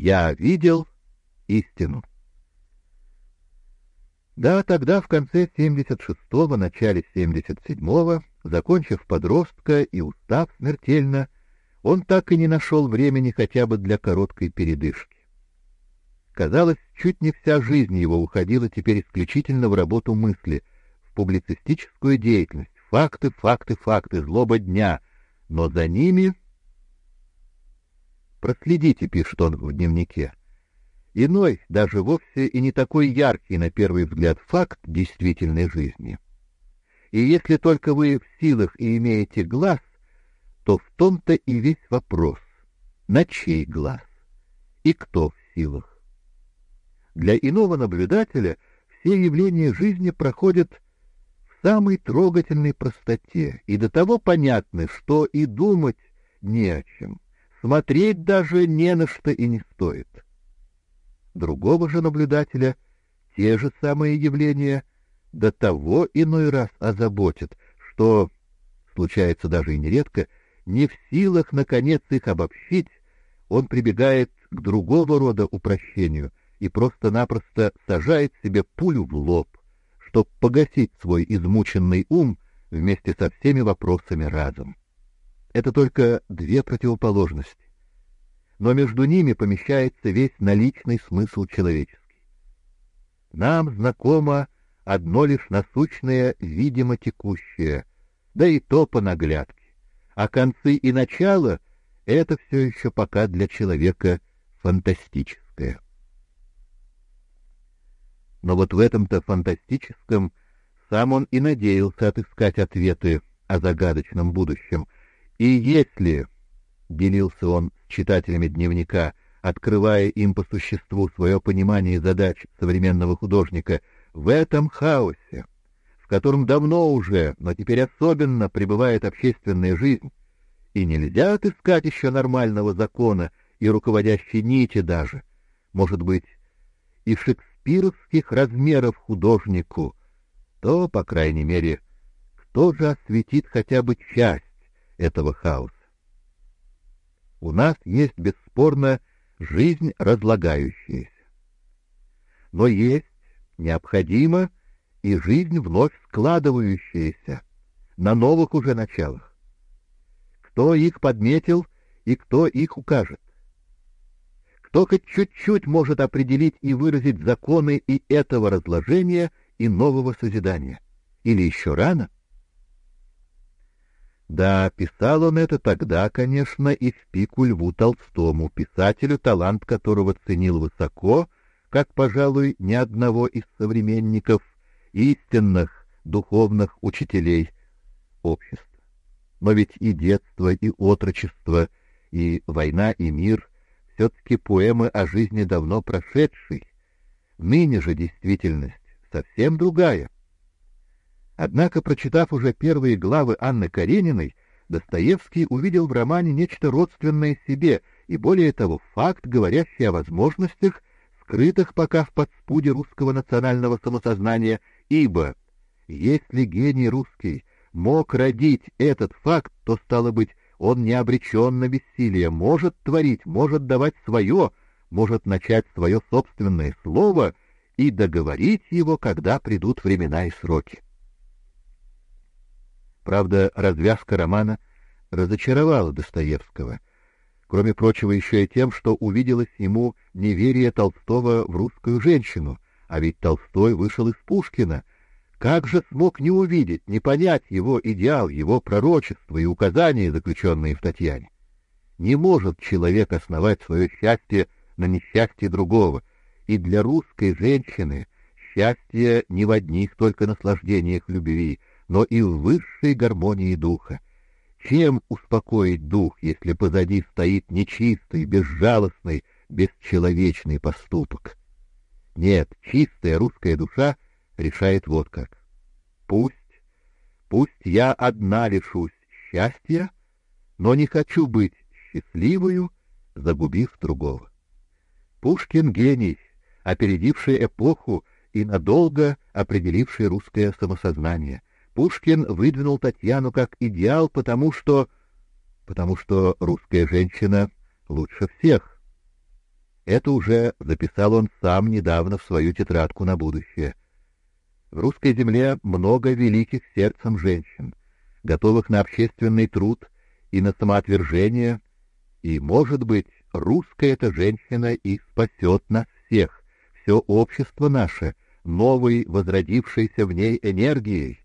«Я видел истину». Да, тогда, в конце 76-го, начале 77-го, закончив подростка и устав смертельно, он так и не нашел времени хотя бы для короткой передышки. Казалось, чуть не вся жизнь его уходила теперь исключительно в работу мысли, в публицистическую деятельность, факты, факты, факты, злоба дня, но за ними... Проследите, пишет он в дневнике. Иной, даже вовсе и не такой яркий на первый взгляд факт действительной жизни. И если только вы в силах и имеете глаз, то в том-то и весь вопрос, на чей глаз и кто в силах. Для иного наблюдателя все явления жизни проходят в самой трогательной простоте, и до того понятны, что и думать не о чем, смотреть даже не на что и не стоит. Другого же наблюдателя те же самые явления до того иной раз озаботят, что, случается даже и нередко, не в силах, наконец, их обобщить, он прибегает к другого рода упрощению и просто-напросто сажает себе пулю в лоб, чтобы погасить свой измученный ум вместе со всеми вопросами разом. Это только две противоположности. Но между ними помещается весь наличный смысл человеческий. Нам знакомо одно лишь насущное, видимо текущее, да и то по наглядке а концы и начало — это все еще пока для человека фантастическое. Но вот в этом-то фантастическом сам он и надеялся отыскать ответы о загадочном будущем. И если, — делился он с читателями дневника, открывая им по существу свое понимание задач современного художника, в этом хаосе, котором давно уже, но теперь особенно пребывает общественная жизнь, и нельзя отыскать еще нормального закона и руководящей нити даже, может быть, и шекспировских размеров художнику, то, по крайней мере, кто же осветит хотя бы часть этого хаоса? У нас есть, бесспорно, жизнь разлагающаяся. Но есть, необходимо, и жизнь вновь складывающаяся на новых уже началах. Кто их подметил и кто их укажет? Кто хоть чуть-чуть может определить и выразить законы и этого разложения, и нового созидания? Или еще рано? Да, писал он это тогда, конечно, и в пику Льву Толстому, писателю, талант которого ценил высоко, как, пожалуй, ни одного из современников, истинных духовных учителей общества. Но ведь и детство, и отрочество, и война, и мир — все-таки поэмы о жизни давно прошедшей. Ныне же действительность совсем другая. Однако, прочитав уже первые главы Анны Карениной, Достоевский увидел в романе нечто родственное себе и, более того, факт, говорящий о возможностях, скрытых пока в подспуде русского национального самосознания Ибо если гений русский мог родить этот факт, то, стало быть, он не обречен на бессилие, может творить, может давать свое, может начать свое собственное слово и договорить его, когда придут времена и сроки. Правда, развязка романа разочаровала Достоевского, кроме прочего еще и тем, что увиделось ему неверие Толстого в русскую женщину — а ведь Толстой вышел из Пушкина. Как же смог не увидеть, не понять его идеал, его пророчество и указания, заключенные в Татьяне? Не может человек основать свое счастье на несчастье другого, и для русской женщины счастье не в одних только наслаждениях любви, но и в высшей гармонии духа. Чем успокоить дух, если позади стоит нечистый, безжалостный, бесчеловечный поступок? Нет, чистая русская душа решает вот как. Пусть, пусть я одна лишусь счастья, но не хочу быть счастливою, загубив другого. Пушкин гений, опередивший эпоху и надолго определивший русское самосознание. Пушкин выдвинул Татьяну как идеал, потому что потому что русская женщина лучше всех. Это уже записал он сам недавно в свою тетрадку на будущее. В русской земле много великих сердцем женщин, готовых на общественный труд и на самоотвержение, и, может быть, русская эта женщина и спасет нас всех, все общество наше, новой возродившейся в ней энергией,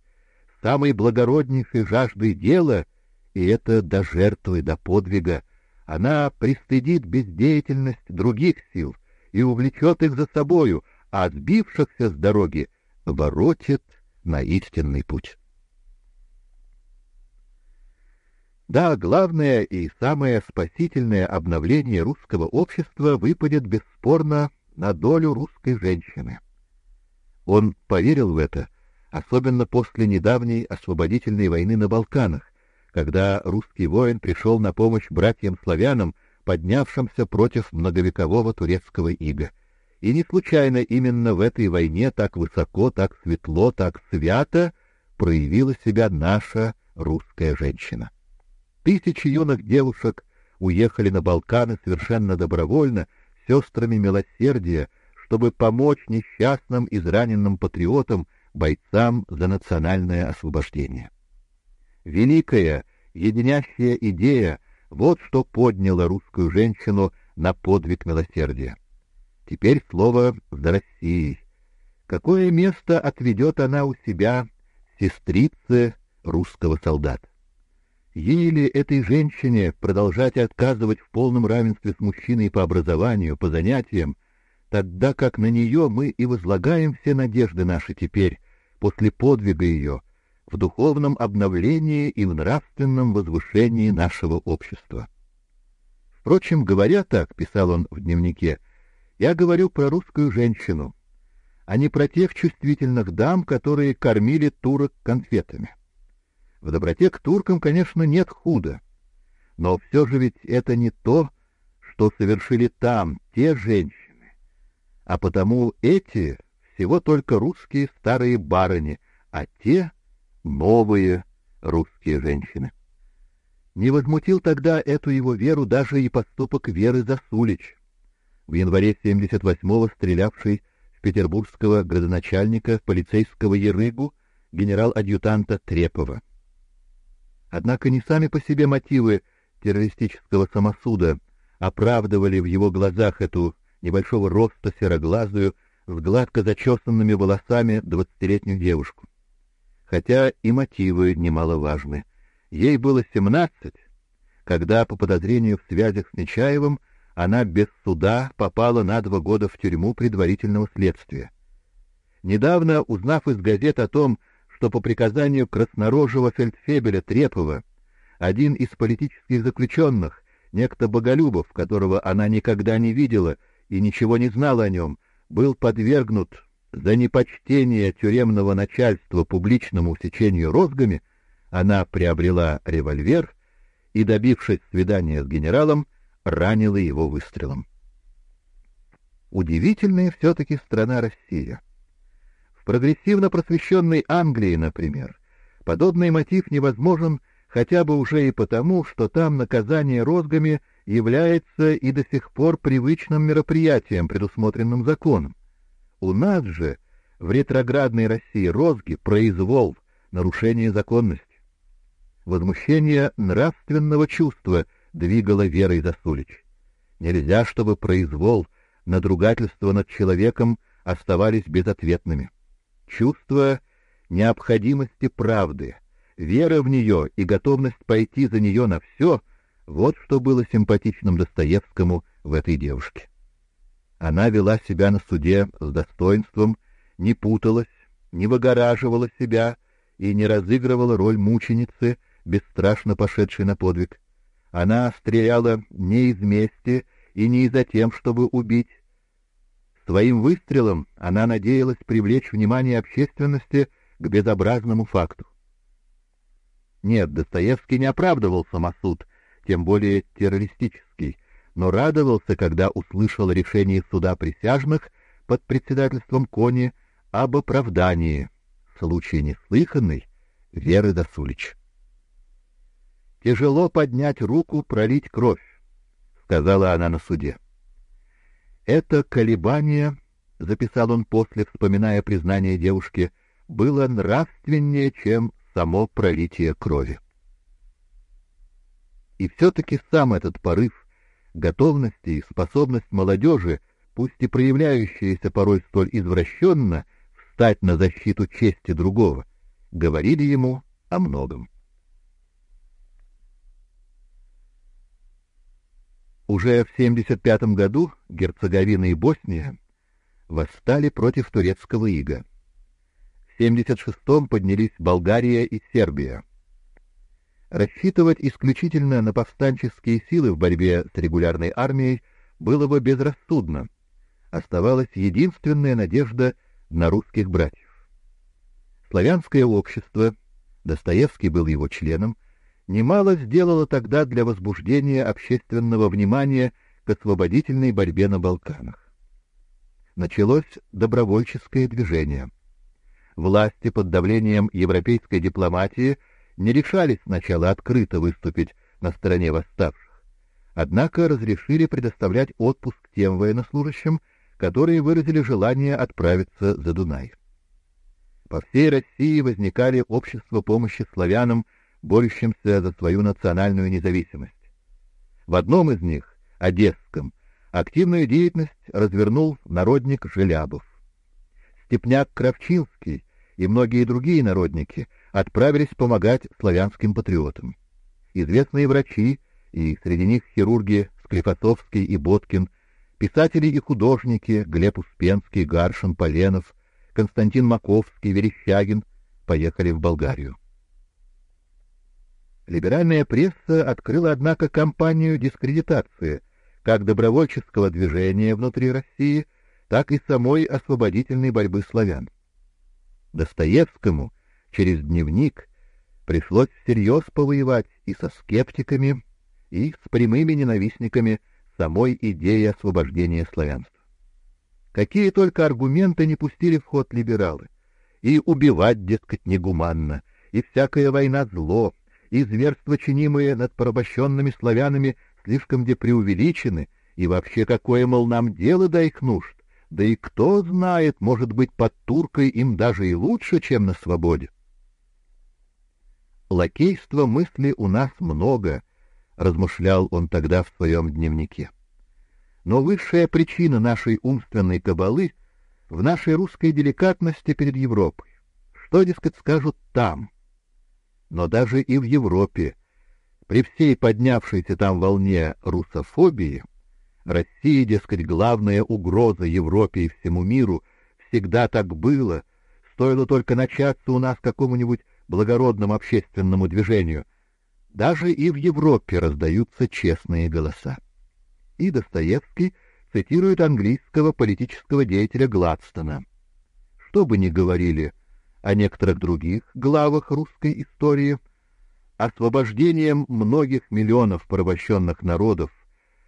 самой благороднейшей жаждой дела, и это до жертвы, до подвига, она пристыдит бездеятельность других сил и увлечет их за собою, а сбившихся с дороги воротит на истинный путь. Да, главное и самое спасительное обновление русского общества выпадет бесспорно на долю русской женщины. Он поверил в это, особенно после недавней освободительной войны на Балканах, когда русский воин пришел на помощь братьям-славянам, поднявшимся против многовекового турецкого ига. И не случайно именно в этой войне так высоко, так светло, так свято проявила себя наша русская женщина. Тысячи юных девушек уехали на Балканы совершенно добровольно, сестрами милосердия, чтобы помочь несчастным израненным патриотам, бойцам за национальное освобождение. Великая, единящая идея — вот что подняло русскую женщину на подвиг милосердия. Теперь слово «за Россией». Какое место отведет она у себя сестрице русского солдата? Ей ли этой женщине продолжать отказывать в полном равенстве с мужчиной по образованию, по занятиям, тогда как на нее мы и возлагаем все надежды наши теперь, после подвига ее, в духовном обновлении и в нравственном возвышении нашего общества. Впрочем, говоря так, писал он в дневнике, я говорю про русскую женщину, а не про тех чувствительных дам, которые кормили турок конфетами. В доброте к туркам, конечно, нет худа, но все же ведь это не то, что совершили там те женщины, а потому эти всего только русские старые барыни, а те новые русские женщины. Не возмутил тогда эту его веру даже и поступок Веры Засулич, в январе 78-го стрелявший в петербургского градоначальника полицейского Ерыгу генерал-адъютанта Трепова. Однако не сами по себе мотивы террористического самосуда оправдывали в его глазах эту небольшого роста сероглазую с гладко зачесанными волосами двадцатилетнюю девушку хотя и мотивы немаловажны. Ей было семнадцать, когда по подозрению в связях с Нечаевым она без суда попала на два года в тюрьму предварительного следствия. Недавно, узнав из газет о том, что по приказанию краснорожего фельдфебеля Трепова один из политических заключенных, некто Боголюбов, которого она никогда не видела и ничего не знала о нем, был подвергнут за непочтение тюремного начальства публичному усечению розгами она приобрела револьвер и, добившись свидания с генералом, ранила его выстрелом. Удивительная все-таки страна Россия. В прогрессивно просвещенной Англии, например, подобный мотив невозможен хотя бы уже и потому, что там наказание розгами является и до сих пор привычным мероприятием, предусмотренным законом. У нас же в ретроградной России розги, произвол, нарушение законности. Возмущение нравственного чувства двигало Верой Засулич. Нельзя, чтобы произвол, надругательство над человеком оставались безответными. Чувство необходимости правды, вера в нее и готовность пойти за нее на все — вот что было симпатичным Достоевскому в этой девушке. Она вела себя на суде с достоинством, не путалась, не выгораживала себя и не разыгрывала роль мученицы, бесстрашно пошедшей на подвиг. Она стреляла не из мести и не за тем, чтобы убить. Своим выстрелом она надеялась привлечь внимание общественности к безобразному факту. Нет, Достоевский не оправдывал самосуд, тем более террористический, но радовался, когда услышал решение суда присяжных под председательством Кони об оправдании, случай неслыханный, Веры Досулич. «Тяжело поднять руку, пролить кровь», — сказала она на суде. Это колебание, записал он после, вспоминая признание девушки, было нравственнее, чем само пролитие крови. И все-таки сам этот порыв готовности и способность молодежи, пусть и проявляющаяся порой столь извращенно, встать на защиту чести другого, говорили ему о многом. Уже в 75 году Герцеговина и Босния восстали против турецкого ига. В 76-м поднялись Болгария и Сербия. Рассчитывать исключительно на повстанческие силы в борьбе с регулярной армией было бы безрассудно. Оставалась единственная надежда на русских братьев. Славянское общество, Достоевский был его членом, немало сделало тогда для возбуждения общественного внимания к освободительной борьбе на Балканах. Началось добровольческое движение. Власти под давлением европейской дипломатии не решались сначала открыто выступить на стороне восставших, однако разрешили предоставлять отпуск тем военнослужащим, которые выразили желание отправиться за Дунай. По всей России возникали общества помощи славянам, борющимся за свою национальную независимость. В одном из них, Одесском, активную деятельность развернул народник Желябов. Степняк Кравчинский и многие другие народники отправились помогать славянским патриотам. Известные врачи, и среди них хирурги Склифосовский и Боткин, писатели и художники Глеб Успенский, Гаршин, Поленов, Константин Маковский, Верещагин поехали в Болгарию. Либеральная пресса открыла, однако, кампанию дискредитации как добровольческого движения внутри России, так и самой освободительной борьбы славян. Достоевскому через дневник пришлось всерьез повоевать и со скептиками, и с прямыми ненавистниками самой идеи освобождения славянства. Какие только аргументы не пустили в ход либералы. И убивать, дескать, негуманно, и всякая война зло, и зверства, чинимые над порабощенными славянами, слишком где преувеличены, и вообще какое, мол, нам дело до их нужд, да и кто знает, может быть, под туркой им даже и лучше, чем на свободе. Лакейства мысли у нас много, размышлял он тогда в своем дневнике. Но высшая причина нашей умственной кабалы в нашей русской деликатности перед Европой. Что, дескать, скажут там? Но даже и в Европе, при всей поднявшейся там волне русофобии, Россия, дескать, главная угроза Европе и всему миру, всегда так было, стоило только начаться у нас какому-нибудь благородному общественному движению. Даже и в Европе раздаются честные голоса. И Достоевский цитирует английского политического деятеля Гладстона. Что бы ни говорили о некоторых других главах русской истории, освобождением многих миллионов порабощенных народов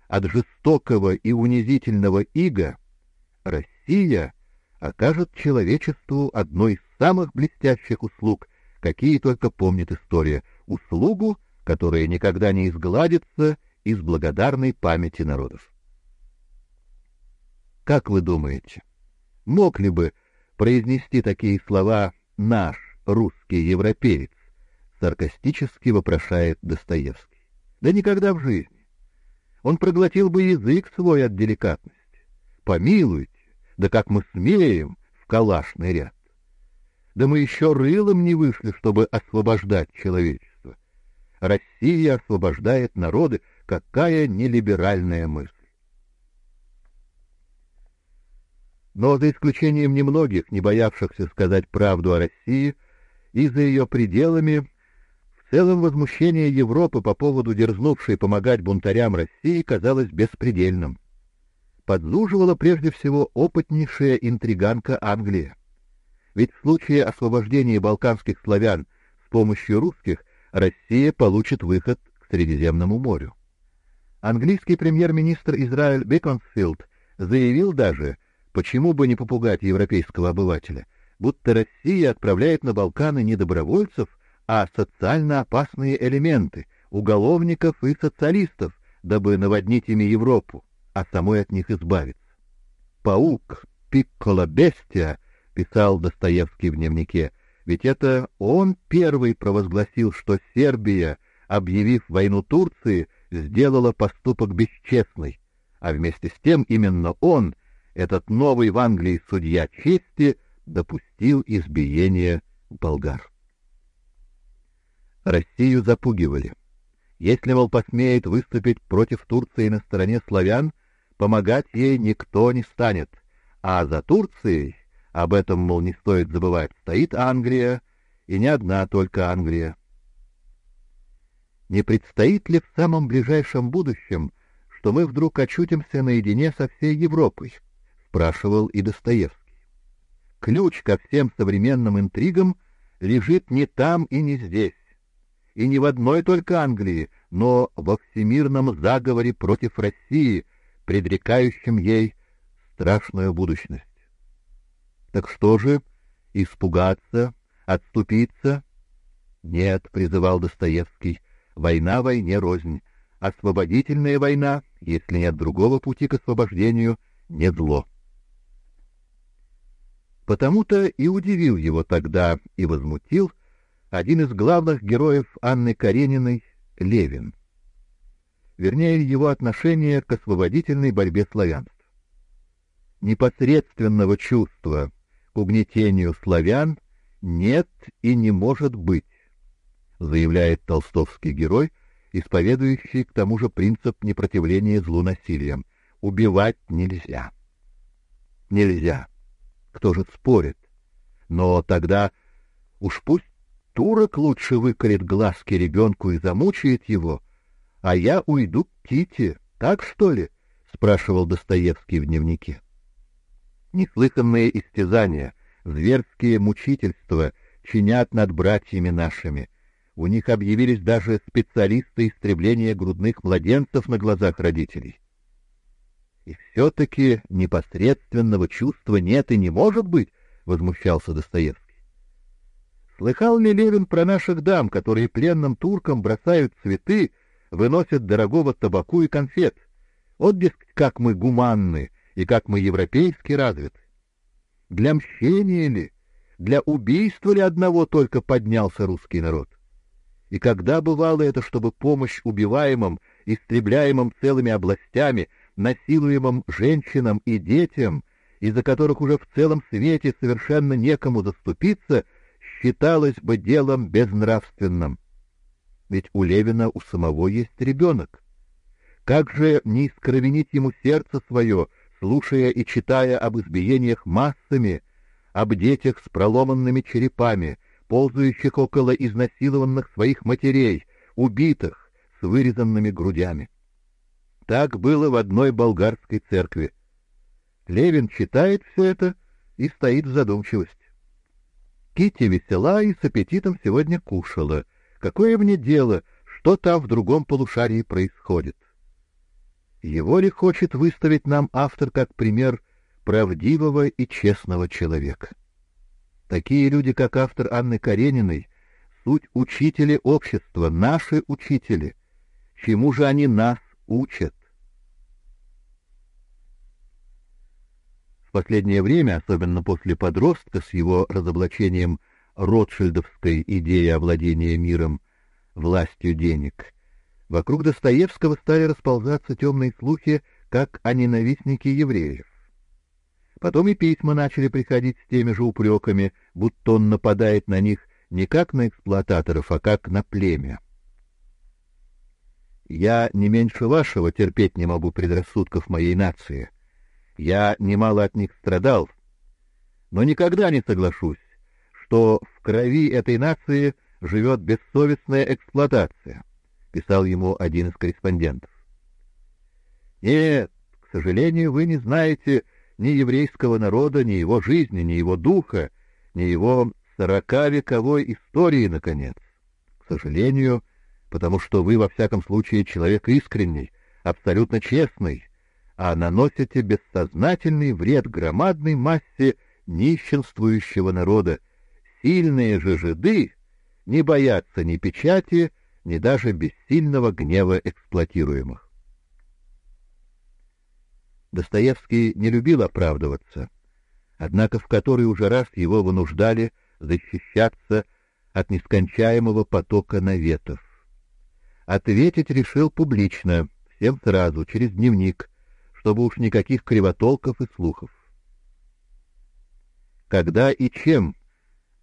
от жестокого и унизительного ига, Россия окажет человечеству одной из самых блестящих услуг, какие только помнит история, услугу, которая никогда не изгладится из благодарной памяти народов. Как вы думаете, мог ли бы произнести такие слова наш русский европеец? Саркастически вопрошает Достоевский. Да никогда в жизни он проглотил бы язык свой от деликатности. Помилуйте, да как мы смеем в калашный ряд. Да мы еще рылом не вышли, чтобы освобождать человечество. Россия освобождает народы, какая нелиберальная мысль. Но за исключением немногих, не боявшихся сказать правду о России, и за ее пределами в целом возмущение Европы по поводу дерзнувшей помогать бунтарям России казалось беспредельным. Подзуживала прежде всего опытнейшая интриганка Англия. Ведь в случае освобождения балканских славян с помощью русских Россия получит выход к Средиземному морю. Английский премьер-министр Израиль Беконсфилд заявил даже, почему бы не попугать европейского обывателя, будто Россия отправляет на Балканы не добровольцев, а социально опасные элементы, уголовников и социалистов, дабы наводнить ими Европу, а самой от них избавиться. паук, пикколо-бестия, писал Достоевский в дневнике, ведь это он первый провозгласил, что Сербия, объявив войну Турции, сделала поступок бесчестный, а вместе с тем именно он, этот новый в Англии судья чести, допустил избиение болгар. Россию запугивали. Если, мол, посмеет выступить против Турции на стороне славян, помогать ей никто не станет, а за Турцией, об этом, мол, не стоит забывать, стоит Англия, и не одна только Англия. Не предстоит ли в самом ближайшем будущем, что мы вдруг очутимся наедине со всей Европой? спрашивал и Достоевский. Ключ ко всем современным интригам лежит не там и не здесь, и не в одной только Англии, но во всемирном заговоре против России, предрекающем ей страшную будущность. Так что же, испугаться, отступиться? Нет, призывал Достоевский, война войне рознь. Освободительная война, если нет другого пути к освобождению, не зло. Потому-то и удивил его тогда и возмутил один из главных героев Анны Карениной Левин. Вернее, его отношение к освободительной борьбе славянства. Непосредственного чувства к угнетению славян нет и не может быть, заявляет толстовский герой, исповедующий к тому же принцип непротивления злу насилием. Убивать нельзя. Нельзя. Кто же спорит? Но тогда уж пусть турок лучше выколет глазки ребенку и замучает его, а я уйду к Ките, так что ли? спрашивал Достоевский в дневнике. Неслыханные истязания, зверские мучительства чинят над братьями нашими. У них объявились даже специалисты истребления грудных младенцев на глазах родителей. И все-таки непосредственного чувства нет и не может быть, возмущался Достоевский. Слыхал ли Левин про наших дам, которые пленным туркам бросают цветы, выносят дорогого табаку и конфет? Вот, как мы гуманны и как мы европейски развиты. Для мщения ли, для убийства ли одного только поднялся русский народ? И когда бывало это, чтобы помощь убиваемым, истребляемым целыми областями, насилуемым женщинам и детям, из-за которых уже в целом свете совершенно некому заступиться — считалось бы делом безнравственным. Ведь у Левина у самого есть ребенок. Как же не искровенить ему сердце свое, слушая и читая об избиениях массами, об детях с проломанными черепами, ползающих около изнасилованных своих матерей, убитых с вырезанными грудями. Так было в одной болгарской церкви. Левин читает все это и стоит в задумчивости. Кити весела и с аппетитом сегодня кушала. Какое мне дело, что там в другом полушарии происходит? Его ли хочет выставить нам автор как пример правдивого и честного человека? Такие люди, как автор Анны Карениной, суть учители общества, наши учители. Чему же они нас учат? Последнее время, особенно после подростка с его разоблачением ротшильдовской идеи овладения миром властью денег, вокруг Достоевского стали расползаться темные слухи, как о ненавистнике евреев. Потом и письма начали приходить с теми же упреками, будто он нападает на них не как на эксплуататоров, а как на племя. Я не меньше вашего терпеть не могу предрассудков моей нации, я немало от них страдал, но никогда не соглашусь, что в крови этой нации живет бессовестная эксплуатация, писал ему один из корреспондентов. Нет, к сожалению, вы не знаете ни еврейского народа, ни его жизни, ни его духа, ни его сороковековой истории, наконец. К сожалению, потому что вы, во всяком случае, человек искренний, абсолютно честный, а наносите бессознательный вред громадной массе нищенствующего народа. Сильные же жиды не боятся ни печати, ни даже бессильного гнева эксплуатируемых. Достоевский не любил оправдываться, однако в который уже раз его вынуждали защищаться от нескончаемого потока наветов. Ответить решил публично, всем сразу, через дневник, чтобы уж никаких кривотолков и слухов. Когда и чем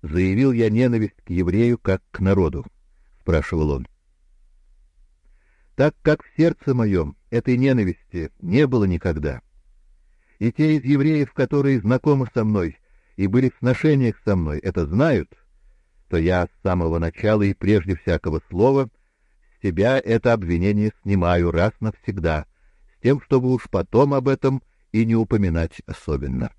заявил я ненависть к еврею как к народу? спрашивал он. Так как в сердце моем этой ненависти не было никогда. И те из евреев, которые знакомы со мной и были в сношениях со мной, это знают, то я с самого начала и прежде всякого слова с себя это обвинение снимаю раз навсегда, тем, чтобы уж потом об этом и не упоминать особенно.